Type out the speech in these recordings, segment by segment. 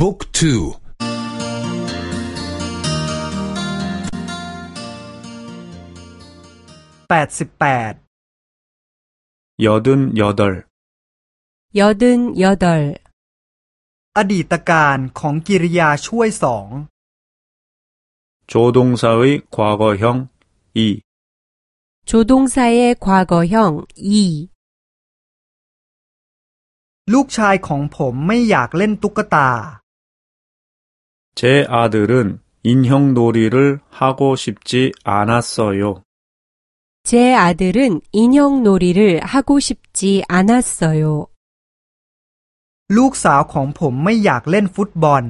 บุ๊กทูแปดสิบแปด 여든여덟, 여든 여덟 อดีตการของกิริยาช่วยสอง 조동사의 과거형2, 조동사의 과거형 2. ลูกชายของผมไม่อยากเล่นตุ๊กตา 제 아들은 인형 놀이를 하고 싶지 않았어요. 제 아들은 인형 놀이를 하고 싶지 않았어요. ลูกสาวของผมไม่อยากเล่นฟุตบอล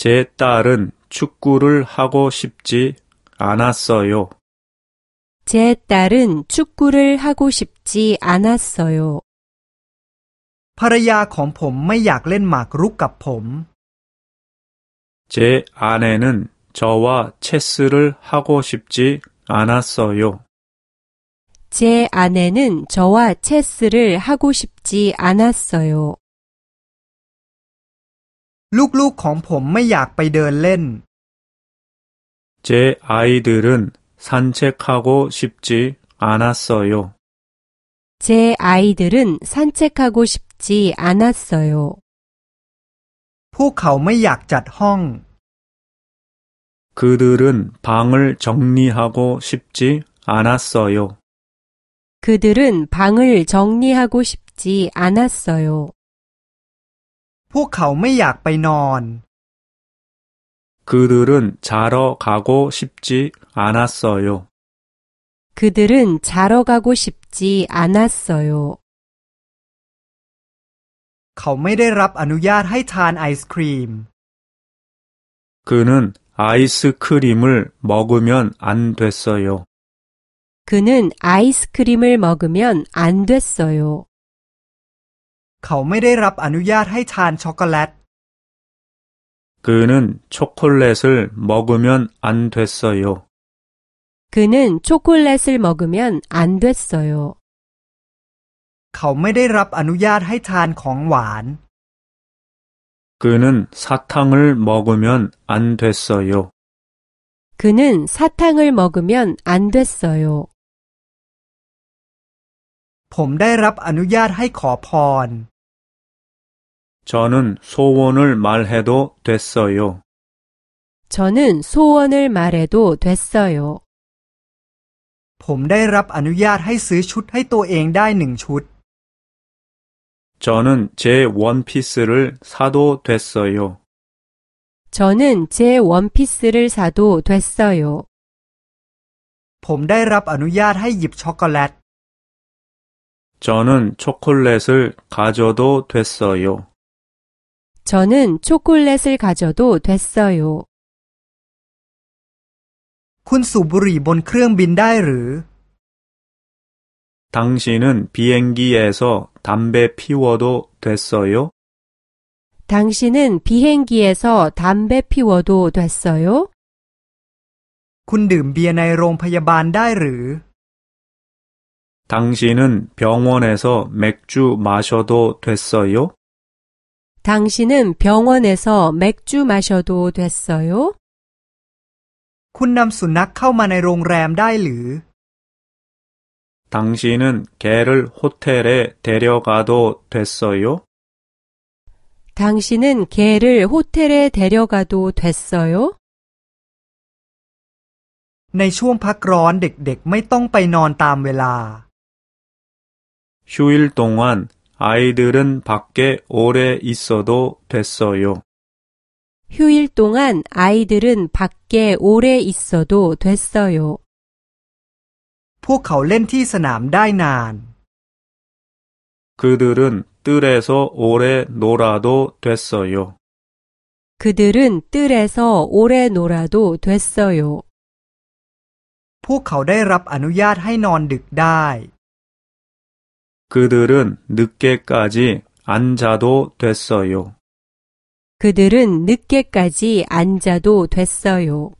제 딸은 축구를 하고 싶지 않았어요. 제 딸은 축구를 하고 싶지 않았어요. ภรรยาของผมไม่อยากเล่นหมากรุกกับผม 제 아내는 저와 체스를 하고 싶지 않았어요. 제 아내는 저와 체스를 하고 싶지 않았어요. ลูกๆของผมไม่อยากไปเดินเล่น 제 아이들은 산책하고 싶지 않았어요. 제 아이들은 산책하고 싶지 않았어요. พวกเขาไม่อยากจัดห้อง 그들은 방을 정리하고 싶지 않았어요. 그들은 방을 정리하고 싶지 않았어요. พวกเขาไม่อยากไปนอน 그들은 자러 가고 싶지 않았어요. 그들은 자러 가고 싶지 않았어요. เขาไม่ได้รับอนุญาตให้ทานไอศครีม 그는 아이스크림을 먹으면 안 됐어요. 그는 아이스크림을 먹으면 안 됐어요. เขาไม่ได้รับอนุญาตให้ทานช็อกโกแลต 그는 초콜릿을 먹으면 안 됐어요. 그는 초콜릿을 먹으면 안 됐어요. เขาไม่ได้รับอนุญาตให้ทานของหวาน 그는 사탕을 먹으면 안 됐어요. 그는 사탕을 먹으면 안 됐어요. ผมได้รับอนุญาตให้ขอพร 저는 소원을 말해도 됐어요. 저는 소원을 말해도 됐어요. ผมได้รับอนุญาตให้ซื้อชุดให้ตัวเองได้หนึ่งชุด 저는 제 원피스를 사도 됐어요. 저는 제 원피스를 사도 됐어요. ผมได้รับอนุญาตให้หยิบช็อกโกแลต 저는 초콜릿을 가져도 됐어요. 저는 초콜릿을 가져도 됐어요. คุณสูบบุหรี่บนเครื่องบินได้หรือ 당신은 비행기에서 담배 피워도 됐어요? 당신은 비행기에서 담배 피워도 됐어요? คุณดื่มเบียร์ในโรงพยาบาลได้หรือ 당신은 병원에서 맥주 마셔도 됐어요? 당신은 병원에서 맥주 마셔도 됐어요? คุณนำสุนัขเข้ามาในโรงแรมได้หรือ 당신은 개를 호텔에 데려가도 됐어요? 당신은 개를 호텔에 데려가도 됐어요? ในช่วงพักร้อนเด็กๆ ไม่ต้องไปนอนตามเวลา 휴일 동안 아이들은 밖에 오래 있어도 됐어요. 휴일 동안 아이들은 밖에 오래 있어도 됐어요. พวกเขาเล่นที่สนามได้นาน 그들은 뜰에서 오래 놀아도 됐어요. 그들은 뜰에서 오래 놀아도 됐어요. พวกเขาได้รับอนุญาตให้นอนดึกได้ 그들은 늦게까지 앉아도 됐어요. 그들은 늦게까지 앉아도 됐어요.